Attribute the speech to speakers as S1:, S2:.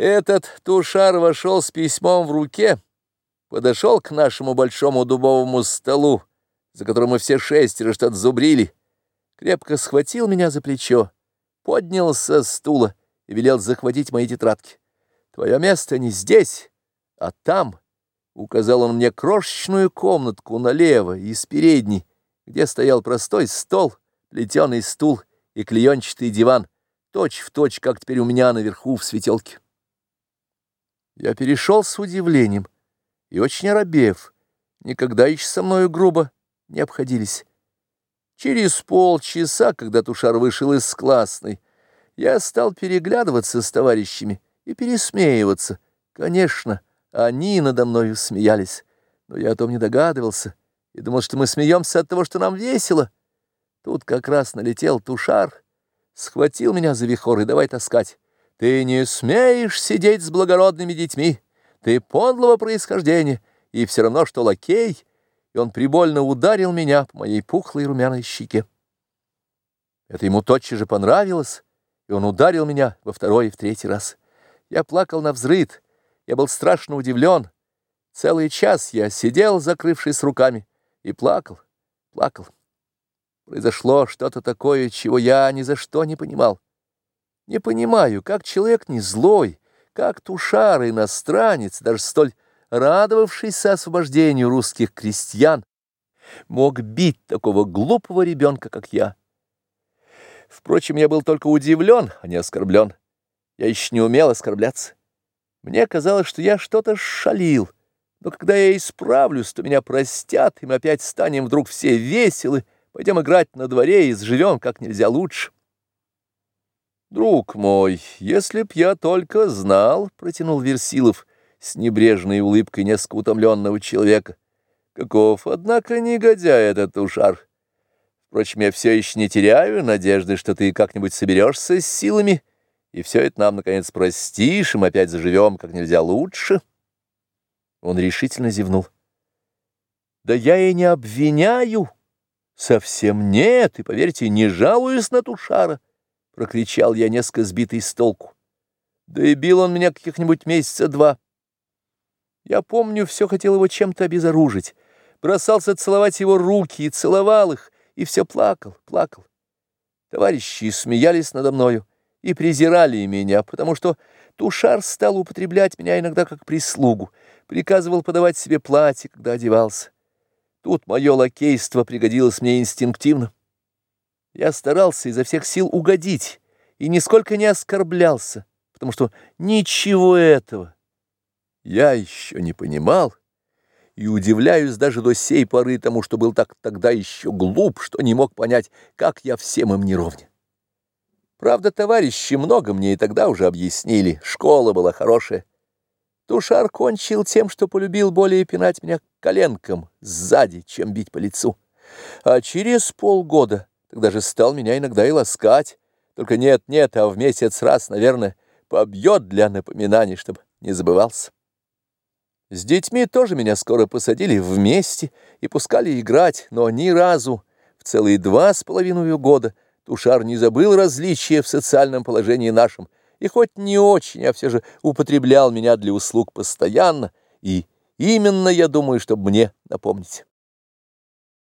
S1: Этот тушар вошел с письмом в руке, подошел к нашему большому дубовому столу, за которым мы все шестеро что-то зубрили, крепко схватил меня за плечо, поднялся с стула и велел захватить мои тетрадки. «Твое место не здесь, а там», — указал он мне крошечную комнатку налево, из передней, где стоял простой стол, плетеный стул и клеенчатый диван, точь в точь, как теперь у меня наверху в светелке. Я перешел с удивлением и очень оробев, никогда еще со мною грубо не обходились. Через полчаса, когда Тушар вышел из классной, я стал переглядываться с товарищами и пересмеиваться. Конечно, они надо мною смеялись, но я о том не догадывался и думал, что мы смеемся от того, что нам весело. Тут как раз налетел Тушар, схватил меня за вихор и давай таскать. Ты не смеешь сидеть с благородными детьми, ты подлого происхождения, и все равно, что лакей, и он прибольно ударил меня по моей пухлой румяной щеке. Это ему тотчас же понравилось, и он ударил меня во второй и в третий раз. Я плакал на взрыд, я был страшно удивлен. Целый час я сидел, закрывшись руками, и плакал, плакал. Произошло что-то такое, чего я ни за что не понимал. Не понимаю, как человек не злой, как тушар, иностранец, даже столь радовавшийся освобождению русских крестьян, мог бить такого глупого ребенка, как я. Впрочем, я был только удивлен, а не оскорблен. Я еще не умел оскорбляться. Мне казалось, что я что-то шалил, но когда я исправлюсь, то меня простят, и мы опять станем вдруг все веселы, пойдем играть на дворе и сживем как нельзя лучше. «Друг мой, если б я только знал», — протянул Версилов с небрежной улыбкой несколько человека, «каков, однако, негодяй этот ушар. Впрочем, я все еще не теряю надежды, что ты как-нибудь соберешься с силами, и все это нам, наконец, простишь, и мы опять заживем как нельзя лучше». Он решительно зевнул. «Да я и не обвиняю, совсем нет, и, поверьте, не жалуюсь на Тушара». — прокричал я, несколько сбитый с толку. Да и бил он меня каких-нибудь месяца два. Я помню, все хотел его чем-то обезоружить. Бросался целовать его руки и целовал их, и все плакал, плакал. Товарищи смеялись надо мною и презирали меня, потому что Тушар стал употреблять меня иногда как прислугу, приказывал подавать себе платье, когда одевался. Тут мое лакейство пригодилось мне инстинктивно. Я старался изо всех сил угодить и нисколько не оскорблялся, потому что ничего этого я еще не понимал и удивляюсь даже до сей поры тому, что был так тогда еще глуп, что не мог понять, как я всем им не. Правда, товарищи много мне и тогда уже объяснили, школа была хорошая. Тушар кончил тем, что полюбил более пинать меня коленком сзади, чем бить по лицу. А через полгода Тогда же стал меня иногда и ласкать. Только нет-нет, а в месяц раз, наверное, побьет для напоминаний, чтобы не забывался. С детьми тоже меня скоро посадили вместе и пускали играть, но ни разу в целые два с половиной года Тушар не забыл различия в социальном положении нашем, и хоть не очень, а все же употреблял меня для услуг постоянно, и именно, я думаю, чтобы мне напомнить.